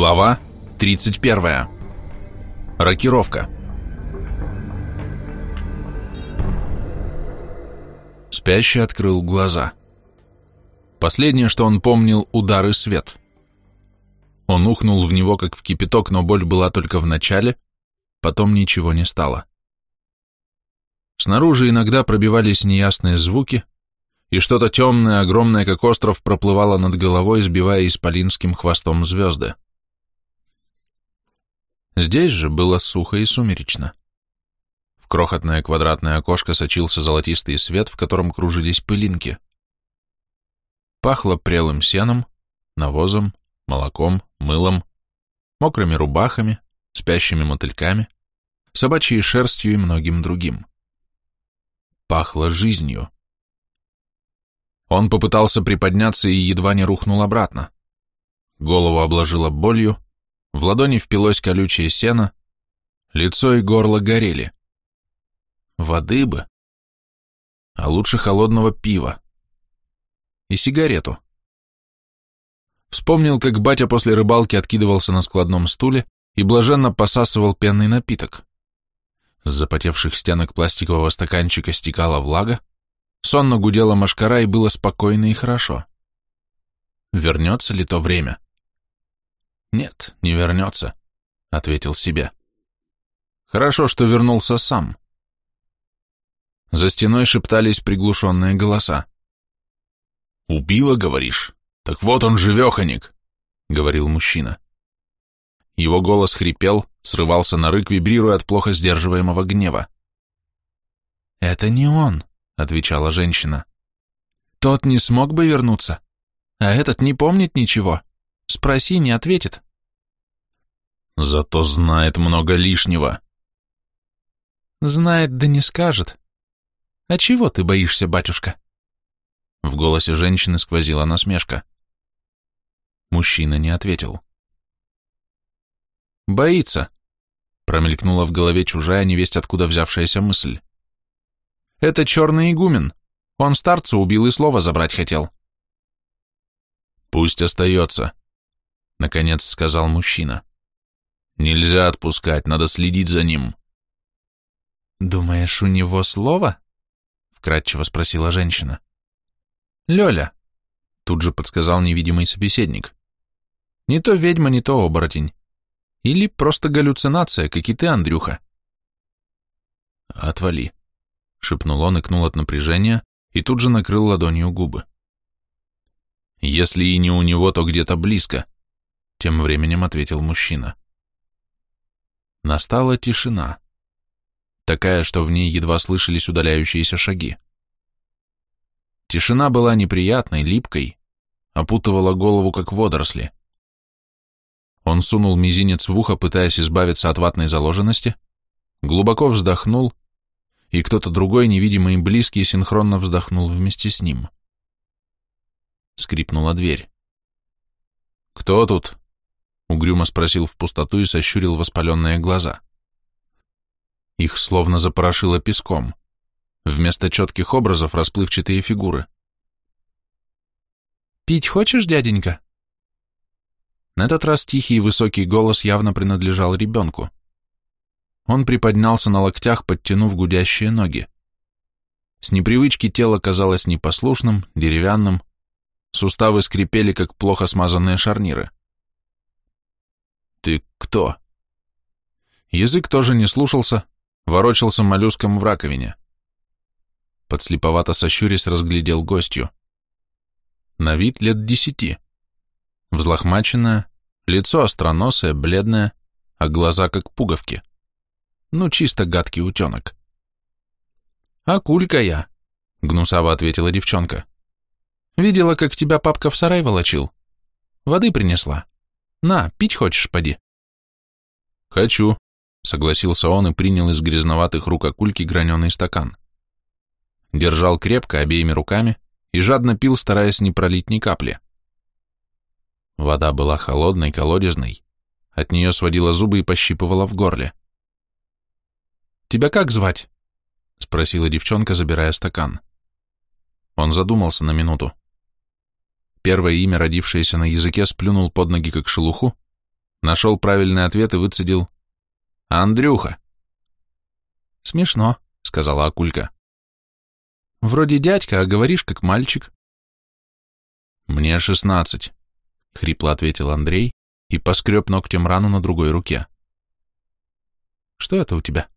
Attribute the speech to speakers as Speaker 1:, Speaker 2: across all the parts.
Speaker 1: Глава 31. Рокировка. Спящий открыл глаза. Последнее, что он помнил, удар и свет. Он ухнул в него, как в кипяток, но боль была только в начале, потом ничего не стало. Снаружи иногда пробивались неясные звуки, и что-то темное, огромное, как остров, проплывало над головой, сбивая исполинским хвостом звезды. Здесь же было сухо и сумеречно. В крохотное квадратное окошко сочился золотистый свет, в котором кружились пылинки. Пахло прелым сеном, навозом, молоком, мылом, мокрыми рубахами, спящими мотыльками, собачьей шерстью и многим другим. Пахло жизнью. Он попытался приподняться и едва не рухнул обратно. Голову обложило болью, в ладони впилось колючее сено, лицо и горло горели. Воды бы, а лучше холодного пива. И сигарету. Вспомнил, как батя после рыбалки откидывался на складном стуле и блаженно посасывал пенный напиток. С запотевших стенок пластикового стаканчика стекала влага, сонно гудела машкара и было спокойно и хорошо. Вернется ли то время? Нет, не вернется, ответил себе. Хорошо, что вернулся сам. За стеной шептались приглушенные голоса. «Убила, говоришь? Так вот он живеханик», — говорил мужчина. Его голос хрипел, срывался на рык, вибрируя от плохо сдерживаемого гнева. «Это не он», — отвечала женщина. «Тот не смог бы вернуться, а этот не помнит ничего. Спроси, не ответит. Зато знает много лишнего.
Speaker 2: Знает, да не скажет. А чего ты боишься, батюшка?
Speaker 1: В голосе женщины сквозила насмешка. Мужчина не ответил.
Speaker 2: Боится,
Speaker 1: промелькнула в голове чужая невесть откуда взявшаяся мысль.
Speaker 2: Это черный игумен. Он старца убил и слово забрать хотел.
Speaker 1: Пусть остается, наконец сказал мужчина. Нельзя отпускать, надо следить за ним.
Speaker 2: Думаешь, у него слово? Вкратчиво спросила женщина. Лёля, тут же подсказал невидимый собеседник. Не то ведьма, не то оборотень. Или просто галлюцинация, как и ты, Андрюха.
Speaker 1: Отвали, шепнул он, икнул от напряжения и тут же накрыл ладонью губы. Если и не у него, то где-то близко. Тем временем ответил мужчина. Настала тишина. Такая, что в ней едва слышались удаляющиеся шаги. Тишина была неприятной, липкой, опутывала голову, как водоросли. Он сунул мизинец в ухо, пытаясь избавиться от ватной заложенности, глубоко вздохнул, и кто-то другой, невидимый и близкий, синхронно вздохнул вместе с ним. Скрипнула дверь. «Кто тут?» Угрюмо спросил в пустоту и сощурил воспаленные глаза. Их словно запорошило песком. Вместо четких образов расплывчатые фигуры.
Speaker 2: «Пить хочешь, дяденька?»
Speaker 1: На этот раз тихий и высокий голос явно принадлежал ребенку. Он приподнялся на локтях, подтянув гудящие ноги. С непривычки тело казалось непослушным, деревянным, суставы скрипели, как плохо смазанные шарниры. «Ты кто?» Язык тоже не слушался, ворочался моллюском в раковине. Подслеповато сощурясь разглядел гостью. На вид лет десяти. Взлохмаченная, лицо остроносое, бледное, а глаза как пуговки. Ну, чисто гадкий утенок.
Speaker 2: «А кулька я», — гнусаво ответила девчонка. «Видела, как тебя папка в сарай волочил. Воды принесла. На, пить хочешь, поди?»
Speaker 1: «Хочу», — согласился он и принял из грязноватых рук акульки граненый стакан. Держал крепко обеими руками и жадно пил, стараясь не пролить ни капли. Вода была холодной, колодезной, от нее сводила зубы и пощипывала в горле.
Speaker 2: «Тебя как звать?»
Speaker 1: — спросила девчонка, забирая стакан. Он задумался на минуту. Первое имя, родившееся на языке, сплюнул под ноги как шелуху, Нашел правильный ответ и выцедил. «Андрюха!»
Speaker 2: «Смешно», — сказала Акулька. «Вроде дядька, а говоришь как мальчик».
Speaker 1: «Мне шестнадцать», — хрипло ответил Андрей и поскреб ногтем рану на другой руке.
Speaker 2: «Что это у тебя?»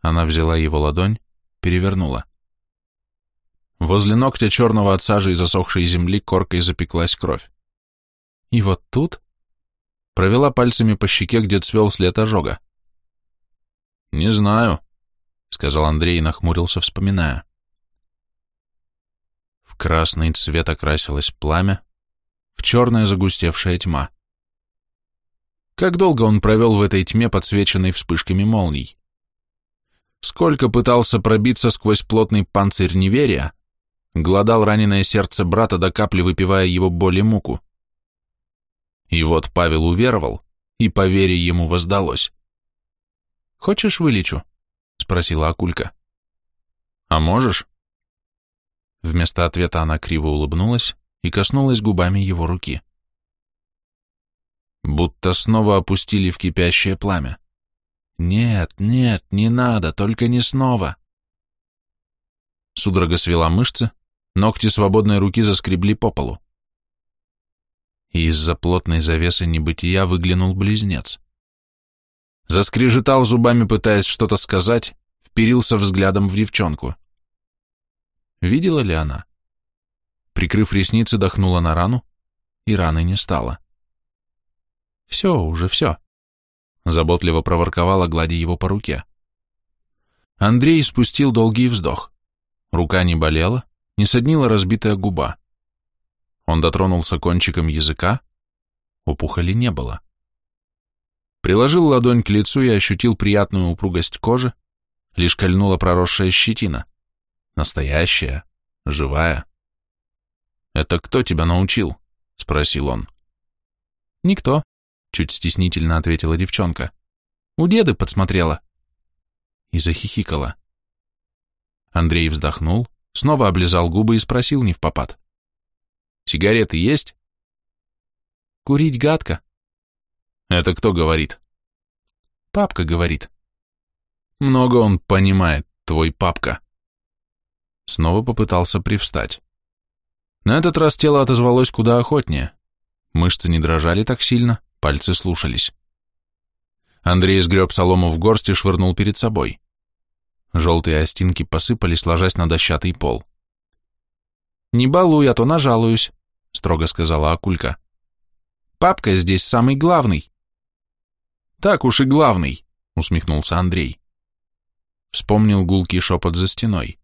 Speaker 1: Она взяла его ладонь, перевернула. Возле ногтя черного от сажи и засохшей земли коркой запеклась кровь.
Speaker 2: «И вот тут?»
Speaker 1: Провела пальцами по щеке, где цвел след ожога. «Не знаю», — сказал Андрей и нахмурился, вспоминая. В красный цвет окрасилось пламя, в черная загустевшая тьма. Как долго он провел в этой тьме, подсвеченной вспышками молний? Сколько пытался пробиться сквозь плотный панцирь неверия, Глодал раненое сердце брата до капли, выпивая его боль и муку. И вот Павел уверовал, и по вере ему воздалось.
Speaker 2: «Хочешь, вылечу?» — спросила Акулька.
Speaker 1: «А можешь?»
Speaker 2: Вместо ответа она криво улыбнулась и коснулась губами его руки.
Speaker 1: Будто снова опустили в кипящее пламя.
Speaker 2: «Нет, нет, не надо, только не снова!»
Speaker 1: Судорога свела мышцы, Ногти свободной руки заскребли по полу. И из-за плотной завесы небытия выглянул близнец. Заскрежетал зубами, пытаясь что-то сказать, вперился взглядом в девчонку. Видела ли она? Прикрыв ресницы, дохнула на рану, и раны не стало.
Speaker 2: «Все, уже все», —
Speaker 1: заботливо проворковала, гладя его по руке. Андрей спустил долгий вздох. Рука не болела, не соднила разбитая губа. Он дотронулся кончиком языка, опухоли не было. Приложил ладонь к лицу и ощутил приятную упругость кожи, лишь кольнула проросшая щетина. Настоящая, живая. «Это кто тебя научил?» — спросил он.
Speaker 2: «Никто», — чуть стеснительно ответила девчонка. «У деды подсмотрела».
Speaker 1: И захихикала. Андрей вздохнул, снова облизал губы и спросил не в попад. «Сигареты есть?»
Speaker 2: «Курить гадко».
Speaker 1: «Это кто говорит?»
Speaker 2: «Папка говорит».
Speaker 1: «Много он понимает, твой папка». Снова попытался привстать. На этот раз тело отозвалось куда охотнее. Мышцы не дрожали так сильно, пальцы слушались. Андрей сгреб солому в горсть и швырнул перед собой. Желтые остинки посыпались, ложась на дощатый пол.
Speaker 2: «Не балуй, а то нажалуюсь», — строго сказала Акулька. «Папка здесь самый главный».
Speaker 1: «Так уж и главный», — усмехнулся Андрей. Вспомнил гулкий шепот за стеной.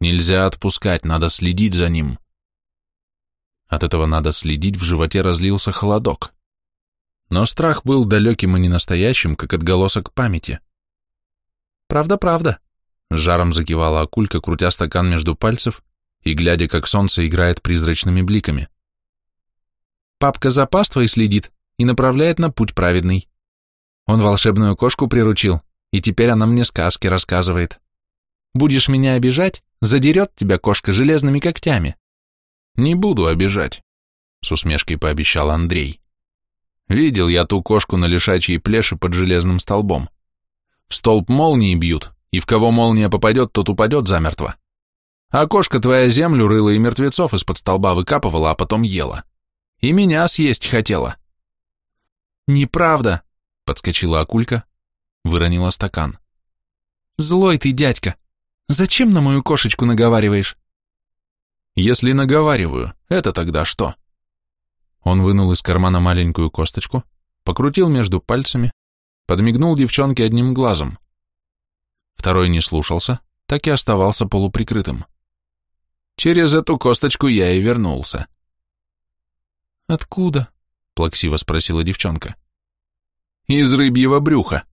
Speaker 1: «Нельзя отпускать, надо следить за ним». От этого надо следить, в животе разлился холодок. Но страх был далеким и ненастоящим, как отголосок памяти.
Speaker 2: «Правда-правда», —
Speaker 1: жаром закивала акулька, крутя стакан между пальцев и глядя, как солнце играет призрачными бликами.
Speaker 2: «Папка за паствой следит и направляет на путь праведный. Он волшебную кошку приручил, и теперь она мне сказки рассказывает. Будешь меня обижать, задерет тебя кошка железными когтями».
Speaker 1: «Не буду обижать», — с усмешкой пообещал Андрей. «Видел я ту кошку на лишачьей плеше под железным столбом. В столб молнии бьют, и в кого молния попадет, тот упадет замертво. А кошка твоя землю рыла и мертвецов из-под столба выкапывала, а потом ела. И меня съесть хотела.
Speaker 2: Неправда,
Speaker 1: подскочила акулька, выронила стакан.
Speaker 2: Злой ты, дядька. Зачем на мою кошечку наговариваешь?
Speaker 1: Если наговариваю, это тогда что? Он вынул из кармана маленькую косточку, покрутил между пальцами, Подмигнул девчонке одним глазом. Второй не слушался, так и оставался полуприкрытым. Через эту косточку я и вернулся.
Speaker 2: «Откуда?»
Speaker 1: — плаксиво спросила девчонка. «Из рыбьего брюха.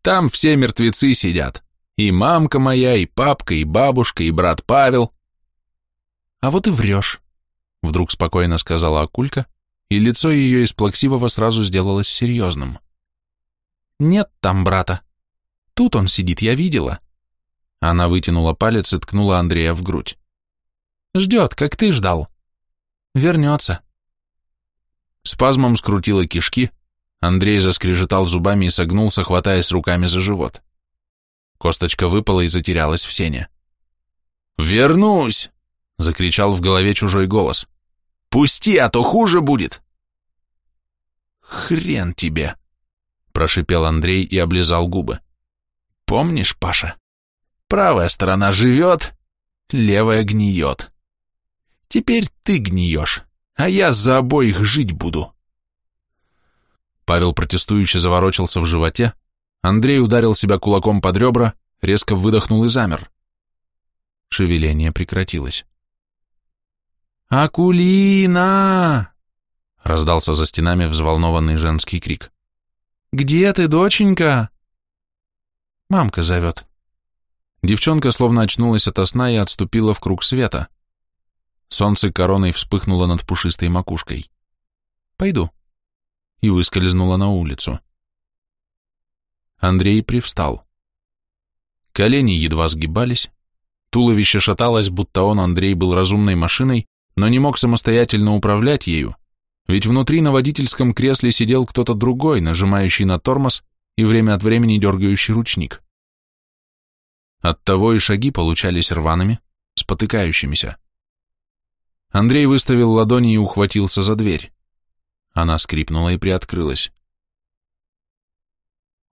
Speaker 1: Там все мертвецы сидят. И мамка моя, и папка, и бабушка, и брат Павел».
Speaker 2: «А вот и врешь», — вдруг спокойно сказала Акулька, и лицо ее из плаксивого сразу сделалось серьезным. Нет там брата. Тут он сидит, я видела.
Speaker 1: Она вытянула палец и ткнула Андрея в грудь.
Speaker 2: Ждет, как ты ждал. Вернется.
Speaker 1: Спазмом скрутило кишки, Андрей заскрежетал зубами и согнулся, хватаясь руками за живот. Косточка выпала и затерялась в сене. «Вернусь!» — закричал в голове чужой голос. «Пусти, а то хуже будет!» «Хрен тебе!» — прошипел Андрей и облизал губы. «Помнишь, Паша? Правая сторона живет, левая гниет. Теперь ты гниешь, а я за обоих жить буду».
Speaker 2: Павел протестующе заворочился в животе, Андрей ударил себя кулаком под ребра, резко выдохнул и замер. Шевеление прекратилось.
Speaker 3: «Акулина!» — раздался за стенами взволнованный женский крик. «Где ты, доченька?» «Мамка зовет».
Speaker 2: Девчонка словно очнулась ото сна и отступила в круг света. Солнце короной вспыхнуло над пушистой макушкой. «Пойду». И выскользнула на улицу. Андрей привстал. Колени едва сгибались, туловище шаталось, будто он, Андрей, был разумной машиной, но не мог самостоятельно управлять ею, ведь внутри на водительском кресле сидел кто-то другой, нажимающий на тормоз и время от времени дергающий ручник. Оттого и шаги получались рваными, спотыкающимися. Андрей выставил ладони и ухватился за дверь. Она скрипнула и приоткрылась.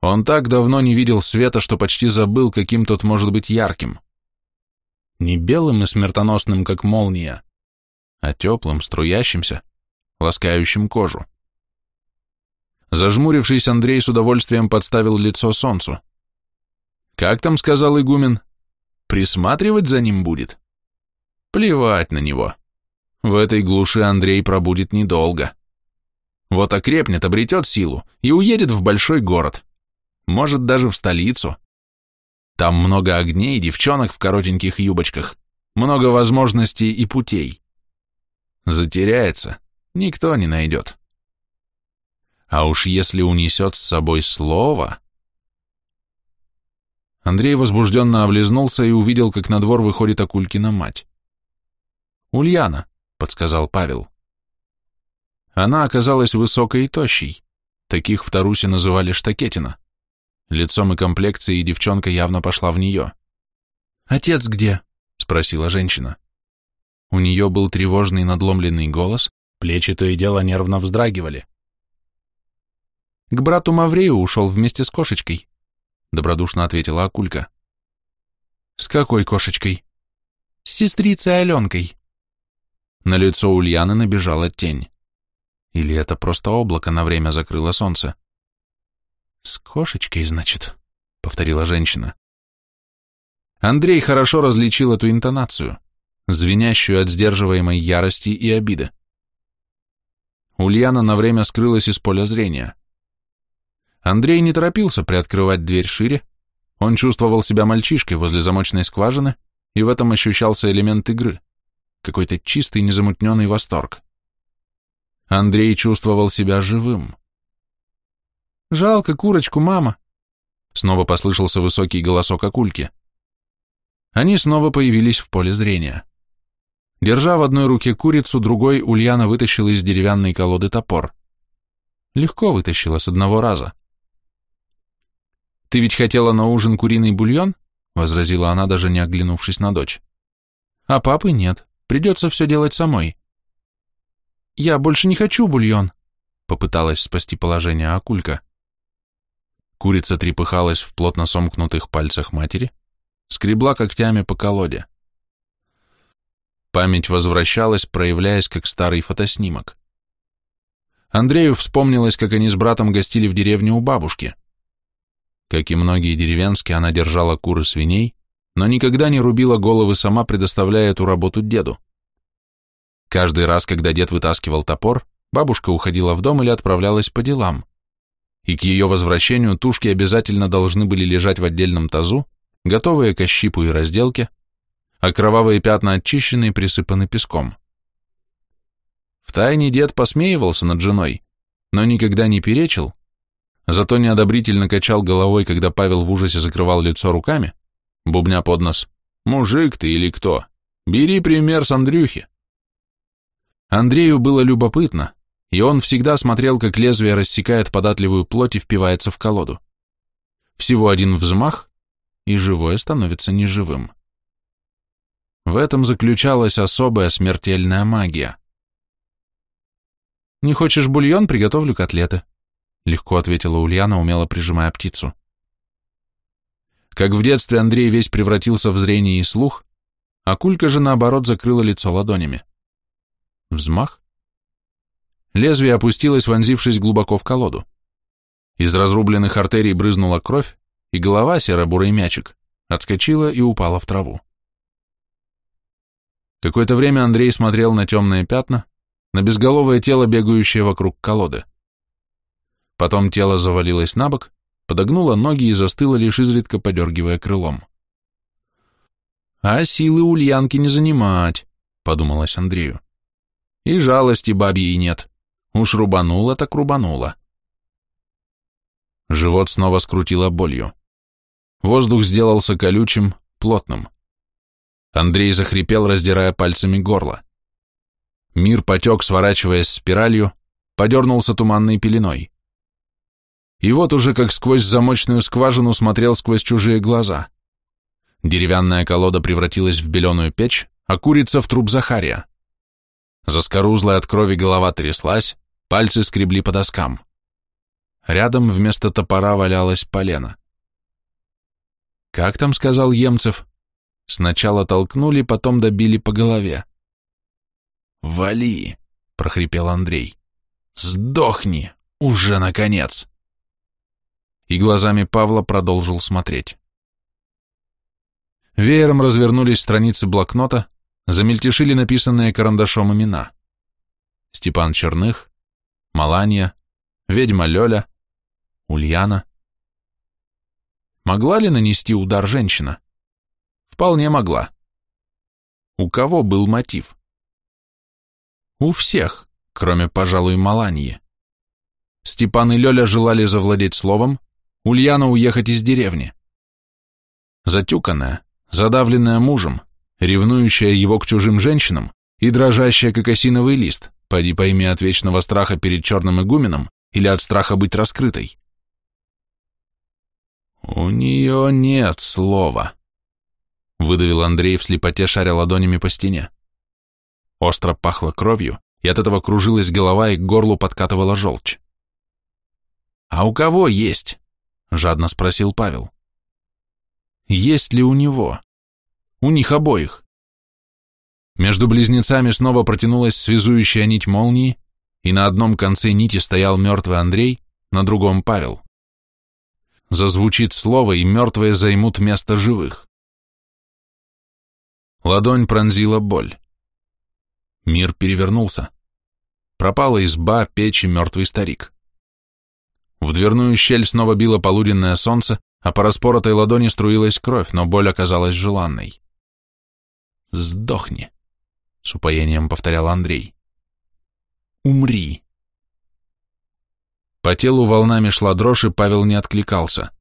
Speaker 2: Он так давно не видел света, что почти забыл, каким тот может быть ярким. Не белым и смертоносным, как молния, а теплым, струящимся, ласкающим кожу. Зажмурившись, Андрей с удовольствием подставил лицо солнцу. «Как там?» — сказал игумен. «Присматривать за ним будет?» «Плевать на него. В этой глуши Андрей пробудет недолго. Вот окрепнет, обретет силу и уедет в большой город может, даже в столицу. Там много огней, девчонок в коротеньких юбочках, много возможностей и путей. Затеряется, никто не найдет. А уж если унесет с собой слово... Андрей возбужденно облизнулся и увидел, как на двор выходит Акулькина мать. «Ульяна», — подсказал Павел. Она оказалась высокой и тощей. Таких в Тарусе называли штакетина. Лицом и комплекцией девчонка явно пошла в нее.
Speaker 3: «Отец где?»
Speaker 2: — спросила женщина. У нее был тревожный надломленный голос, плечи то и дело нервно вздрагивали.
Speaker 3: «К брату Маврею ушел вместе с кошечкой», — добродушно ответила Акулька.
Speaker 2: «С какой кошечкой?»
Speaker 3: «С сестрицей Аленкой».
Speaker 2: На лицо Ульяны набежала тень. Или это просто облако на время закрыло солнце?
Speaker 3: «С кошечкой, значит», — повторила женщина.
Speaker 2: Андрей хорошо различил эту интонацию, звенящую от сдерживаемой ярости и обиды. Ульяна на время скрылась из поля зрения. Андрей не торопился приоткрывать дверь шире, он чувствовал себя мальчишкой возле замочной скважины, и в этом ощущался элемент игры, какой-то чистый незамутненный восторг. Андрей чувствовал себя живым.
Speaker 3: Жалко курочку, мама.
Speaker 2: Снова послышался высокий голосок Акульки. Они снова появились в поле зрения. Держа в одной руке курицу, другой Ульяна вытащила из деревянной колоды топор. Легко вытащила с одного раза. «Ты ведь хотела на ужин куриный бульон?» — возразила она, даже не оглянувшись на дочь. «А папы нет. Придется все делать самой». «Я больше не хочу бульон», — попыталась спасти положение Акулька. Курица трепыхалась в плотно сомкнутых пальцах матери, скребла когтями по колоде. Память возвращалась, проявляясь как старый фотоснимок. Андрею вспомнилось, как они с братом гостили в деревне у бабушки. Как и многие деревенские, она держала куры свиней, но никогда не рубила головы сама, предоставляя эту работу деду. Каждый раз, когда дед вытаскивал топор, бабушка уходила в дом или отправлялась по делам и к ее возвращению тушки обязательно должны были лежать в отдельном тазу, готовые к ощипу и разделке, а кровавые пятна очищены и присыпаны песком. Втайне дед посмеивался над женой, но никогда не перечил, зато неодобрительно качал головой, когда Павел в ужасе закрывал лицо руками, бубня под нос «Мужик ты или кто? Бери пример с Андрюхи». Андрею было любопытно,
Speaker 1: и он всегда смотрел, как лезвие рассекает податливую плоть и впивается в колоду. Всего один взмах, и живое становится неживым. В этом заключалась особая смертельная магия. «Не хочешь бульон? Приготовлю котлеты», — легко ответила Ульяна, умело прижимая птицу. Как в детстве Андрей весь превратился в зрение и слух, а Кулька же, наоборот, закрыла лицо ладонями. Взмах. Лезвие опустилось, вонзившись глубоко в колоду. Из разрубленных артерий брызнула кровь, и голова, серо-бурый мячик, отскочила и упала в траву. Какое-то время Андрей смотрел на темные пятна, на безголовое тело, бегающее вокруг колоды. Потом тело завалилось на бок, подогнуло ноги и застыло, лишь изредка подергивая крылом. «А силы Ульянки не занимать», — подумалось Андрею. «И жалости бабьей нет. Уж рубанула так рубанула». Живот снова скрутило болью. Воздух сделался колючим, плотным. Андрей захрипел, раздирая пальцами горло. Мир потек, сворачиваясь спиралью, подернулся туманной пеленой. И вот уже как сквозь замочную скважину смотрел сквозь чужие глаза. Деревянная колода превратилась в беленую печь, а курица в труп Захария. Заскорузлая от крови голова тряслась, пальцы скребли по доскам. Рядом вместо топора валялась полена. «Как там?» — сказал Емцев. Сначала толкнули, потом добили по голове. «Вали!» — прохрипел Андрей. «Сдохни! Уже, наконец!» И глазами Павла продолжил смотреть. Веером развернулись страницы блокнота, замельтешили написанные карандашом имена. Степан Черных, Маланья, ведьма Лёля, Ульяна. Могла ли нанести удар женщина? Вполне могла. У кого был мотив? У всех, кроме, пожалуй, Маланьи. Степан и Лёля желали завладеть словом, Ульяна уехать из деревни. Затюканная, задавленная мужем, ревнующая его к чужим женщинам и дрожащая, как осиновый лист, поди пойми от вечного страха перед черным игуменом или от страха быть раскрытой. «У нее нет слова», — выдавил Андрей в слепоте, шаря ладонями по стене. Остро пахло кровью, и от этого кружилась голова, и к горлу подкатывала желчь. «А у кого есть?» — жадно спросил Павел. «Есть ли у него? У них обоих?» Между близнецами снова протянулась связующая нить молнии, и на одном конце нити стоял мертвый Андрей, на другом Павел. Зазвучит слово, и мертвые займут место живых. Ладонь пронзила боль. Мир перевернулся. Пропала изба, печь и мертвый старик. В дверную щель снова било полуденное солнце, а по распоротой ладони струилась кровь, но боль оказалась желанной. «Сдохни», — с упоением повторял Андрей. «Умри». По телу волнами шла дрожь, и Павел не откликался.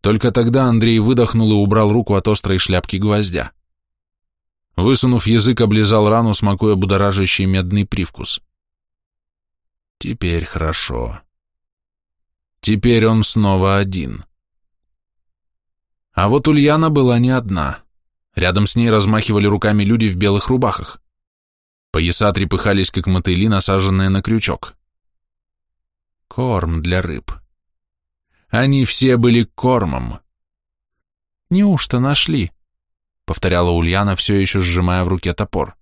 Speaker 1: Только тогда Андрей выдохнул и убрал руку от острой шляпки гвоздя. Высунув язык, облизал рану, смакуя будоражащий медный привкус. Теперь хорошо. Теперь он снова один. А вот Ульяна была не одна. Рядом с ней размахивали руками люди в белых рубахах. Пояса трепыхались, как мотыли, насаженные на крючок. Корм для рыб. Они все были кормом. Неужто нашли? — повторяла Ульяна, все еще сжимая в руке топор.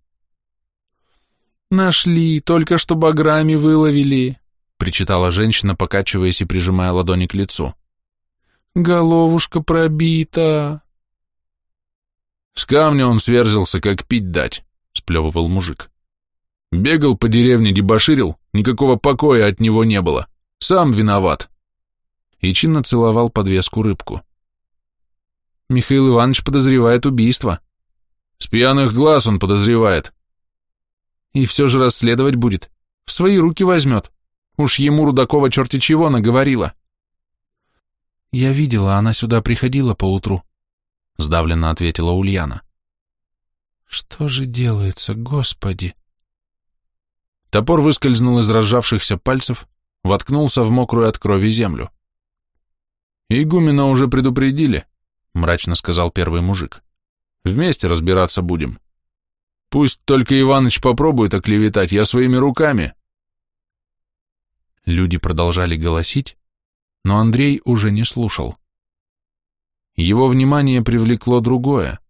Speaker 1: «Нашли, только что баграми выловили», — причитала женщина, покачиваясь и прижимая ладони к лицу. «Головушка пробита». «С камня он сверзился, как пить дать», — сплевывал мужик. «Бегал по деревне, дебоширил, никакого покоя от него не было. Сам виноват». И чинно целовал подвеску рыбку. Михаил Иванович подозревает убийство. С пьяных глаз он подозревает. И все же расследовать будет. В свои руки возьмет. Уж ему Рудакова черти чего наговорила. Я видела, она сюда приходила поутру, сдавленно ответила Ульяна. Что же делается, господи? Топор выскользнул из разжавшихся пальцев, воткнулся в мокрую от крови землю. «Игумена уже предупредили», — мрачно сказал первый мужик. «Вместе разбираться будем. Пусть только Иваныч попробует оклеветать, я своими руками».
Speaker 3: Люди продолжали голосить, но Андрей уже не слушал. Его внимание привлекло другое.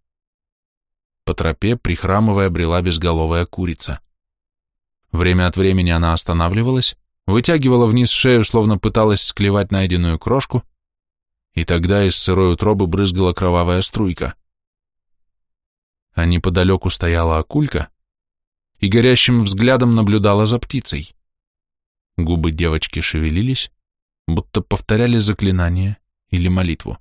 Speaker 3: По тропе, прихрамывая, брела безголовая курица. Время от времени она останавливалась, вытягивала вниз шею, словно пыталась склевать найденную крошку, и тогда из сырой утробы брызгала кровавая струйка. А неподалеку стояла акулька и горящим взглядом наблюдала за птицей. Губы девочки шевелились, будто повторяли заклинание или молитву.